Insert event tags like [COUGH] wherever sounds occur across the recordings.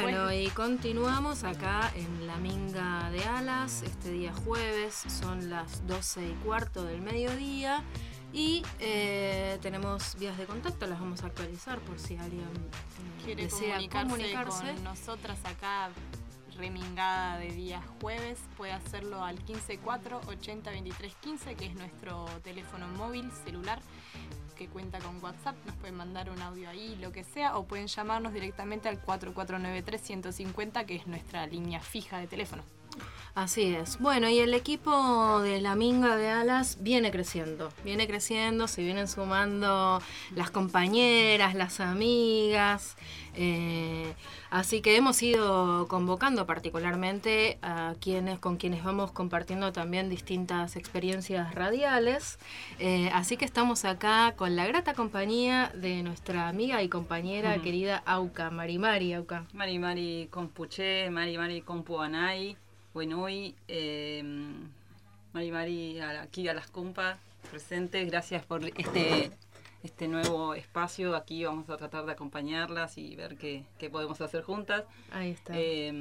Bueno, y continuamos acá en la Minga de Alas, este día jueves, son las 12 y cuarto del mediodía. Y eh, tenemos vías de contacto, las vamos a actualizar por si alguien eh, Quiere desea comunicarse, comunicarse. con nosotras acá remingada de día jueves, puede hacerlo al 154 80 23 15, que es nuestro teléfono móvil celular cuenta con WhatsApp, nos pueden mandar un audio ahí, lo que sea, o pueden llamarnos directamente al 4493 150, que es nuestra línea fija de teléfono. Así es. Bueno, y el equipo de la Minga de Alas viene creciendo, viene creciendo, se vienen sumando las compañeras, las amigas. eh, así que hemos ido convocando particularmente a quienes con quienes vamos compartiendo también distintas experiencias radiales. Eh, así que estamos acá con la grata compañía de nuestra amiga y compañera Ujú. querida Auca, Marimari Auca. Mari Mari Compuché, Mari Compuanay, Buenui, eh, Mari Mari aquí a las compas presentes, gracias por este, este nuevo espacio, aquí vamos a tratar de acompañarlas y ver qué, qué podemos hacer juntas. Ahí está. Eh,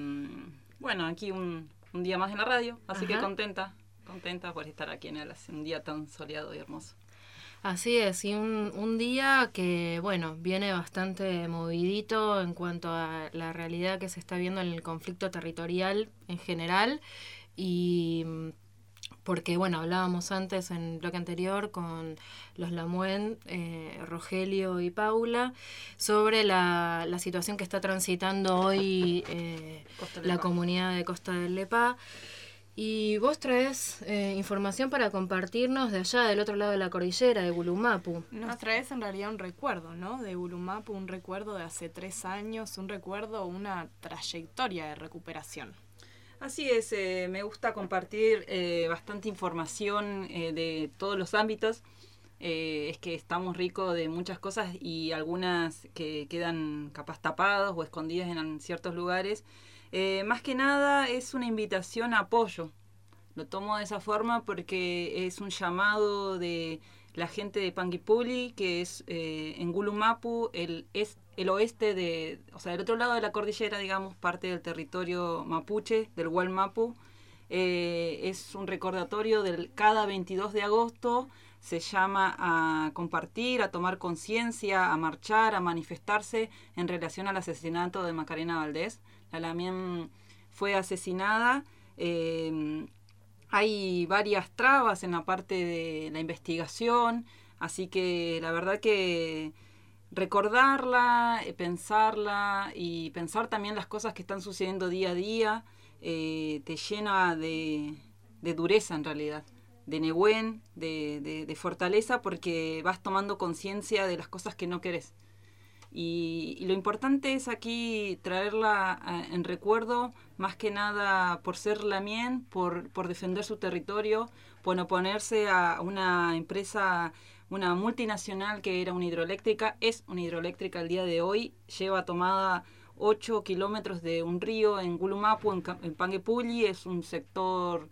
bueno, aquí un, un día más en la radio, así que contenta, contenta por estar aquí en Alas, un día tan soleado y hermoso. Así es, y un, un día que, bueno, viene bastante movidito en cuanto a la realidad que se está viendo en el conflicto territorial en general y mm, porque, bueno, hablábamos antes en el bloque anterior con los Lamuen, eh, Rogelio y Paula, sobre la, la situación que está transitando hoy eh, la comunidad de Costa del Lepá. Y vos traes eh, información para compartirnos de allá, del otro lado de la cordillera, de Gulumapu. Nos traes en realidad un recuerdo, ¿no? De Ulumapu, un recuerdo de hace tres años, un recuerdo, una trayectoria de recuperación. Así es, eh, me gusta compartir eh, bastante información eh, de todos los ámbitos. Eh, es que estamos ricos de muchas cosas y algunas que quedan capaz tapadas o escondidas en ciertos lugares. Eh, más que nada es una invitación a apoyo. Lo tomo de esa forma porque es un llamado de la gente de Panguipuli, que es eh, en Gulumapu, el, es, el oeste de, o sea, el otro lado de la cordillera, digamos, parte del territorio mapuche, del Hualmapu. Eh, es un recordatorio del cada 22 de agosto se llama a compartir, a tomar conciencia, a marchar, a manifestarse en relación al asesinato de Macarena Valdés. La Lamien fue asesinada. eh, hay varias trabas en la parte de la investigación, así que la verdad que recordarla, eh, pensarla y pensar también las cosas que están sucediendo día a día, eh, te llena de, dureza en realidad, de negüen, de, de- de fortaleza, porque vas tomando conciencia de las cosas que no querés. Y, lo importante es aquí traerla ah, en recuerdo, más que nada por ser lamien, por, por defender su territorio, por oponerse a una empresa, una multinacional que era una hidroeléctrica, es una hidroeléctrica al día de hoy, lleva tomada 8 kilómetros de un río en Gulumapu, en, en Panguepulli, es un sector,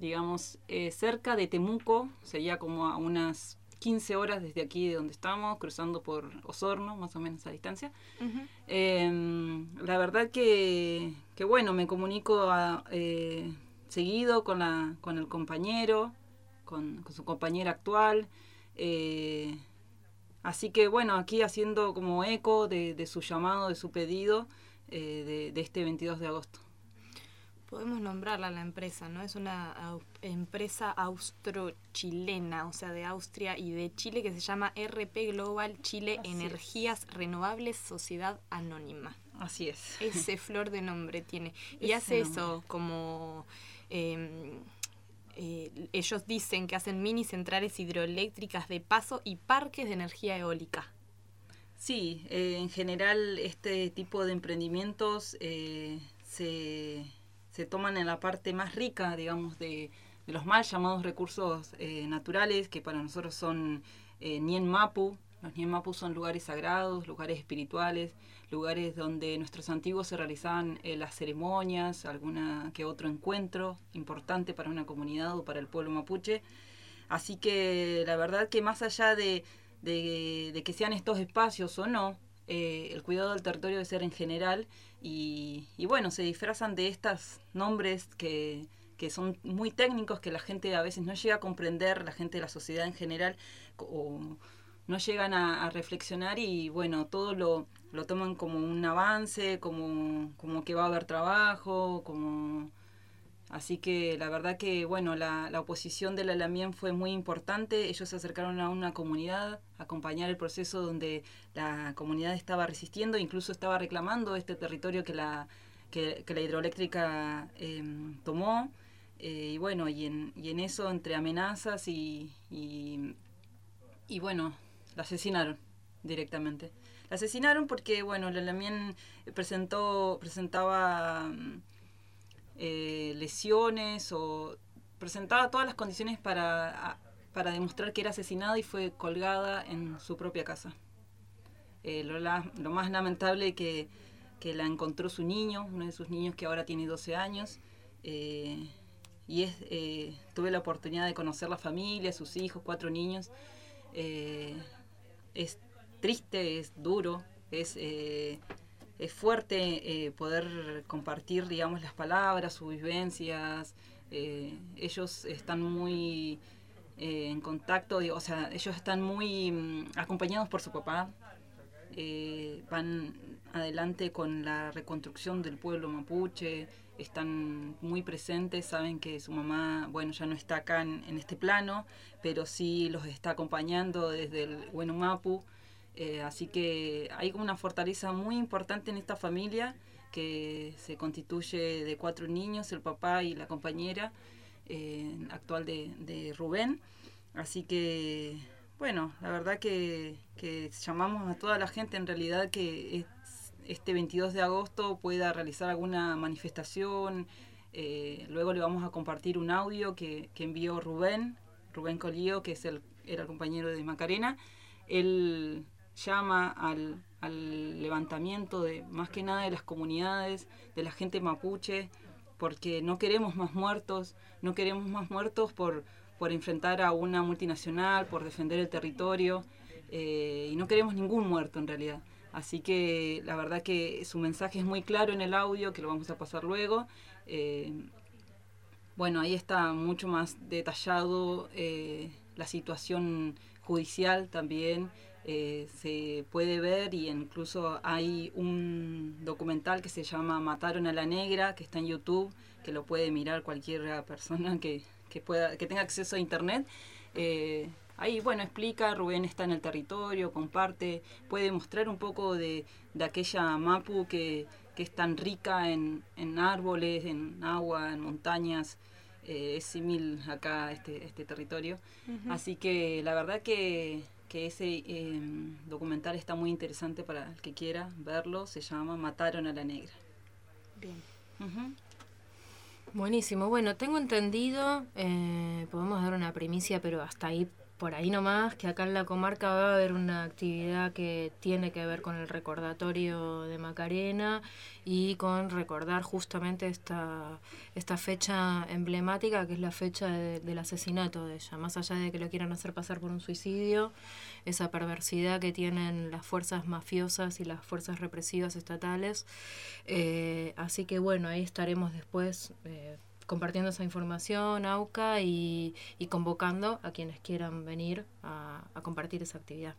digamos, eh, cerca de Temuco, sería como a unas 15 horas desde aquí de donde estamos, cruzando por Osorno, más o menos a distancia. Eh, la verdad que, que bueno, me comunico a, eh, seguido con, la, con el compañero, con, con su compañera actual. eh, así que bueno, aquí haciendo como eco de, de su llamado, de su pedido eh, de, de este 22 de agosto. Podemos nombrarla la empresa, ¿no? Es una au- empresa austro-chilena, o sea, de Austria y de Chile, que se llama RP Global Chile Así es. Energías Renovables Sociedad Anónima. Así es. Ese flor de nombre tiene. [LAUGHS] Y Ese hace nombre. eso como... eh, eh, ellos dicen que hacen mini centrales hidroeléctricas de paso y parques de energía eólica. Sí, eh, en general este tipo de emprendimientos eh, se, se toman en la parte más rica, digamos, de, los mal llamados recursos eh, naturales, que para nosotros son eh. Los Nien Mapu son lugares sagrados, lugares espirituales, lugares donde nuestros antiguos se realizaban eh, las ceremonias, alguna que otro encuentro importante para una comunidad o para el pueblo mapuche. Así que la verdad que más allá de que sean estos espacios o no, eh, el cuidado del territorio debe ser en general y, y bueno, se disfrazan de estos nombres que, que son muy técnicos, que la gente a veces no llega a comprender, la gente de la sociedad en general, o no llegan a, reflexionar y bueno, todo lo, lo, toman como un avance, como, como que va a haber trabajo, como... Así que la verdad que, bueno, la, la oposición de la Lamien fue muy importante. Ellos se acercaron a una comunidad a acompañar el proceso donde la comunidad estaba resistiendo, incluso estaba reclamando este territorio que la, que, la hidroeléctrica em, tomó. Eh, y bueno, y en, y en eso, entre amenazas y, y, bueno, la asesinaron directamente. La asesinaron porque, bueno, la Lamien presentó, presentaba eh, lesiones o presentaba todas las condiciones para, para demostrar que era asesinada y fue colgada en su propia casa. Eh, lo, lo, más lamentable que, que la encontró su niño, uno de sus niños que ahora tiene 12 años. Eh, y es, eh, tuve la oportunidad de conocer la familia, sus hijos, cuatro niños. Es triste, es duro, es, es fuerte poder compartir, digamos, las palabras, sus vivencias. ellos están muy en contacto, o sea, ellos están muy mm, acompañados por su papá. van adelante con la reconstrucción del pueblo mapuche, están muy presentes, saben que su mamá, bueno, ya no está acá en, este plano, pero sí los está acompañando desde el Huenumapu. Eh, así que hay una fortaleza muy importante en esta familia que se constituye de cuatro niños, el papá y la compañera eh, actual de, Rubén. Así que, bueno, la verdad que, que llamamos a toda la gente en realidad que este 22 de agosto pueda realizar alguna manifestación. Eh, luego le vamos a compartir un audio que, envió Rubén, Rubén Colío, que es el, era el compañero de Macarena. Él llama al, levantamiento de más que nada de las comunidades, de la gente mapuche, porque no queremos más muertos, no queremos más muertos por, por enfrentar a una multinacional, por defender el territorio, eh, y no queremos ningún muerto en realidad. Así que la verdad que su mensaje es muy claro en el audio, que lo vamos a pasar luego. Eh, bueno, ahí está mucho más detallado eh, la situación judicial también. Eh, se puede ver y incluso hay un documental que se llama Mataron a la Negra, que está en YouTube, que lo puede mirar cualquier persona que, que pueda, que tenga acceso a internet. Ahí, bueno, explica, Rubén está en el territorio, comparte, puede mostrar un poco de, aquella Mapu que, es tan rica en, árboles, en agua, en montañas. Eh, es similar acá este, este territorio. Así que la verdad que, ese em, documental está muy interesante para el que quiera verlo. Se llama Mataron a la Negra. Bien. Buenísimo. Bueno, tengo entendido, eh, podemos dar una primicia, pero hasta ahí por ahí nomás, que acá en la comarca va a haber una actividad que tiene que ver con el recordatorio de Macarena y con recordar justamente esta, esta fecha emblemática que es la fecha del asesinato de ella, más allá de que lo quieran hacer pasar por un suicidio, esa perversidad que tienen las fuerzas mafiosas y las fuerzas represivas estatales. Eh, así que bueno, ahí estaremos después. Eh, compartiendo esa información, AUCA, y, convocando a quienes quieran venir a, compartir esa actividad.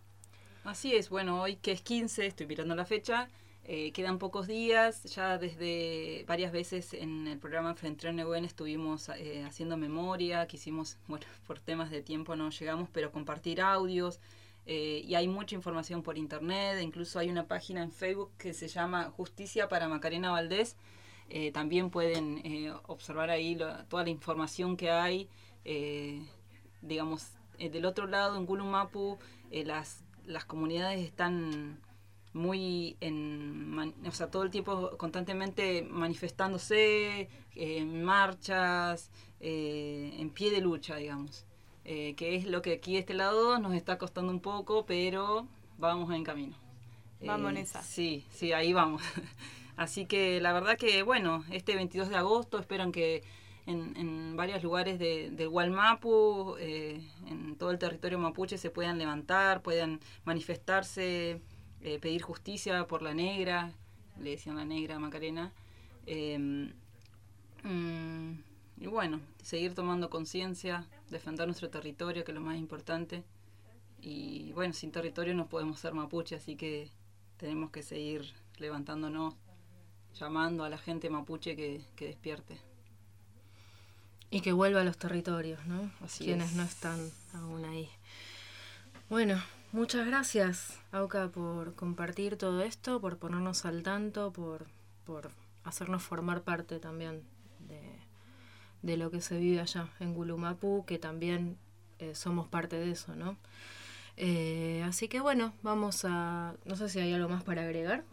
Así es, bueno, hoy que es 15, estoy mirando la fecha, eh, quedan pocos días, ya desde varias veces en el programa Frente Neuwen estuvimos eh, haciendo memoria, quisimos, [LAUGHS] bueno, por temas de tiempo no llegamos, pero compartir audios, eh, y hay mucha información por internet, incluso hay una página en Facebook que se llama Justicia para Macarena Valdés, eh, también pueden eh, observar ahí toda la información que hay. Eh, digamos, del otro lado, en Gulumapu, las, las comunidades están muy en, o sea, todo el tiempo constantemente manifestándose, en marchas, en pie de lucha, digamos. que es lo que aquí de este lado nos está costando un poco, pero vamos en camino. Vamos en esa. Sí, sí, ahí vamos. [LAUGHS] Así que la verdad que, bueno, este 22 de agosto esperan que en, en varios lugares de, del eh, en todo el territorio mapuche, se puedan levantar, puedan manifestarse eh, pedir justicia por la negra, le decían la negra Macarena. Em, mm, y bueno, seguir tomando conciencia, defender nuestro territorio, que es lo más importante. Y bueno, sin territorio no podemos ser mapuche, así que tenemos que seguir levantándonos, llamando a la gente mapuche que, despierte. Y que vuelva a los territorios, ¿no? Así Quienes no están aún ahí. Bueno, muchas gracias, Auca, por compartir todo esto, por ponernos al tanto, por, por hacernos formar parte también de, lo que se vive allá en Gulumapu, que también eh, somos parte de eso, ¿no? Eh, así que bueno, vamos a... No sé si hay algo más para agregar.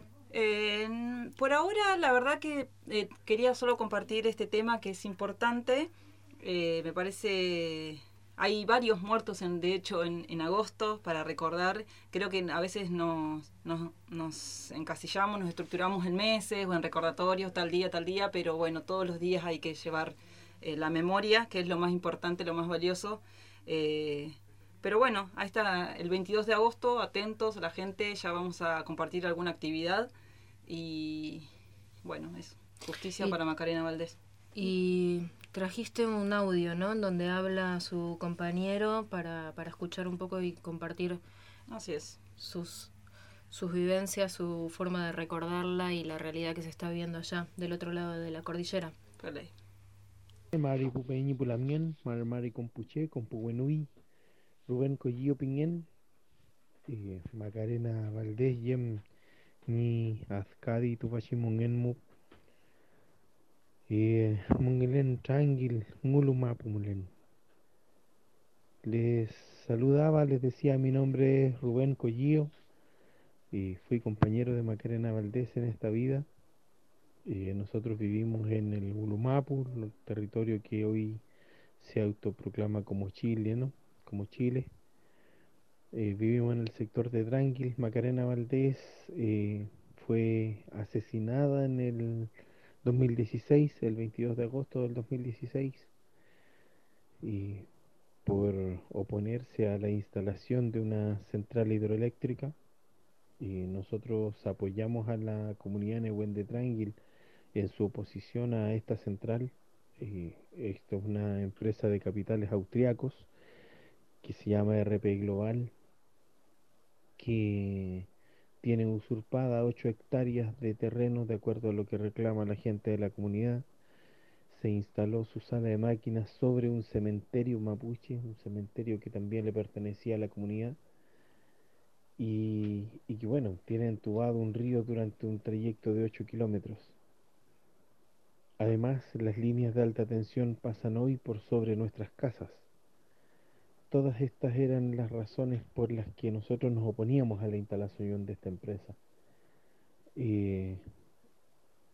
Por ahora, la verdad que eh, quería solo compartir este tema que es importante. Eh, me parece... Hay varios muertos, en, de hecho, en, agosto para recordar. Creo que a veces nos, nos, nos, encasillamos, nos estructuramos en meses o en recordatorios, tal día, tal día, pero bueno, todos los días hay que llevar la memoria, que es lo más importante, lo más valioso. Pero bueno, ahí está el 22 de agosto, atentos, la gente, ya vamos a compartir alguna actividad y bueno, es justicia para Macarena Valdés. Y trajiste un audio, ¿no? En donde habla su compañero para, para escuchar un poco y compartir Así es. sus sus vivencias, su forma de recordarla y la realidad que se está viviendo allá, del otro lado de la cordillera. Mari Pulamien, Mari Compuche, Compuenui, Rubén Collillo Piñén, eh, Macarena Valdés, Yem Ni Azcadi Tupachi Mungenmu, eh, Mungelen Tranquil, Ngulumapu Mulen. Les saludaba, les decía mi nombre es Rubén Collillo y fui compañero de Macarena Valdés en esta vida. Eh, nosotros vivimos en el Ulumapu, el territorio que hoy se autoproclama como Chile, ¿no? como Chile. Eh, vivimos en el sector de Tranquil. Macarena Valdés eh, fue asesinada en el 2016, el 22 de agosto del 2016, y por oponerse a la instalación de una central hidroeléctrica. Y nosotros apoyamos a la comunidad Nehuen de Tranquil en su oposición a esta central. Eh, esto es una empresa de capitales austriacos que se llama RP Global, que tiene usurpada 8 hectáreas de terreno de acuerdo a lo que reclama la gente de la comunidad. Se instaló su sala de máquinas sobre un cementerio mapuche, un cementerio que también le pertenecía a la comunidad. Y, y que bueno, tiene entubado un río durante un trayecto de 8 kilómetros. Además, las líneas de alta tensión pasan hoy por sobre nuestras casas todas estas eran las razones por las que nosotros nos oponíamos a la instalación de esta empresa.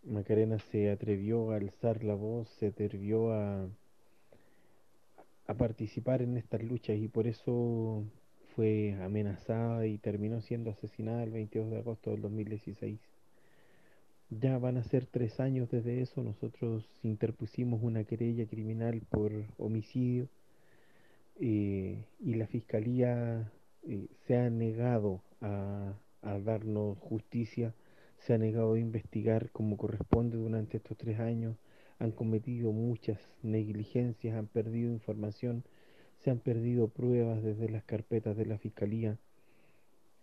Macarena se atrevió a alzar la voz, se atrevió a, a participar en estas luchas y por eso fue amenazada y terminó siendo asesinada el 22 de agosto del 2016. Ya van a ser tres años desde eso, nosotros interpusimos una querella criminal por homicidio eh, y la Fiscalía eh, se ha negado a, darnos justicia, se ha negado a investigar como corresponde durante estos tres años, han cometido muchas negligencias, han perdido información, se han perdido pruebas desde las carpetas de la Fiscalía,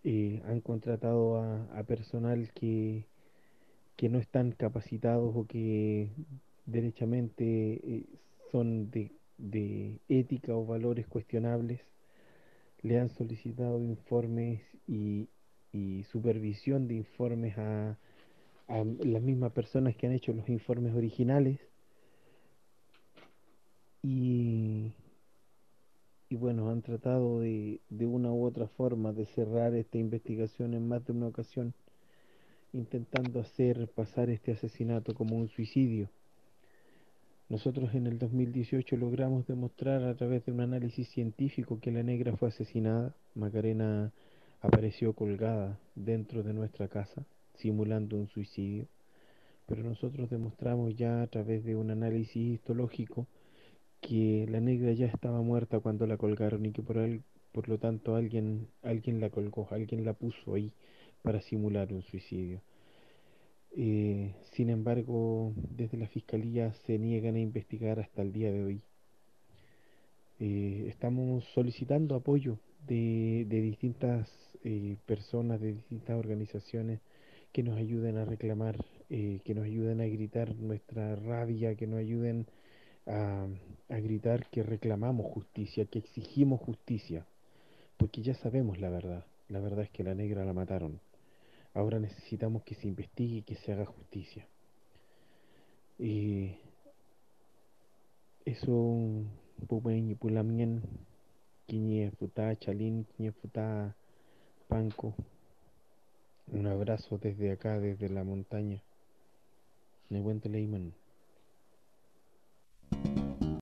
eh, han contratado a, personal que, que no están capacitados o que derechamente son de de ética o valores cuestionables, le han solicitado informes y, supervisión de informes a, las mismas personas que han hecho los informes originales. Y, y bueno, han tratado de, de una u otra forma de cerrar esta investigación en más de una ocasión, intentando hacer pasar este asesinato como un suicidio. Nosotros en el 2018 logramos demostrar a través de un análisis científico que la negra fue asesinada. Macarena apareció colgada dentro de nuestra casa, simulando un suicidio. Pero nosotros demostramos ya a través de un análisis histológico que la negra ya estaba muerta cuando la colgaron y que por, por lo tanto alguien, alguien la colgó, alguien la puso ahí para simular un suicidio. Eh, sin embargo, desde la Fiscalía se niegan a investigar hasta el día de hoy. Eh, estamos solicitando apoyo de, distintas eh, personas, de distintas organizaciones que nos ayuden a reclamar, que nos ayuden a gritar nuestra rabia, que nos ayuden a gritar que reclamamos justicia, que exigimos justicia, porque ya sabemos la verdad. La verdad es que la negra la mataron. Ahora necesitamos que se investigue y que se haga justicia. Y eso, Pupen y Pulamien, Quiñe Futá, Chalín, Futá, Panco. Un abrazo desde acá, desde la montaña. Nehuente Leiman.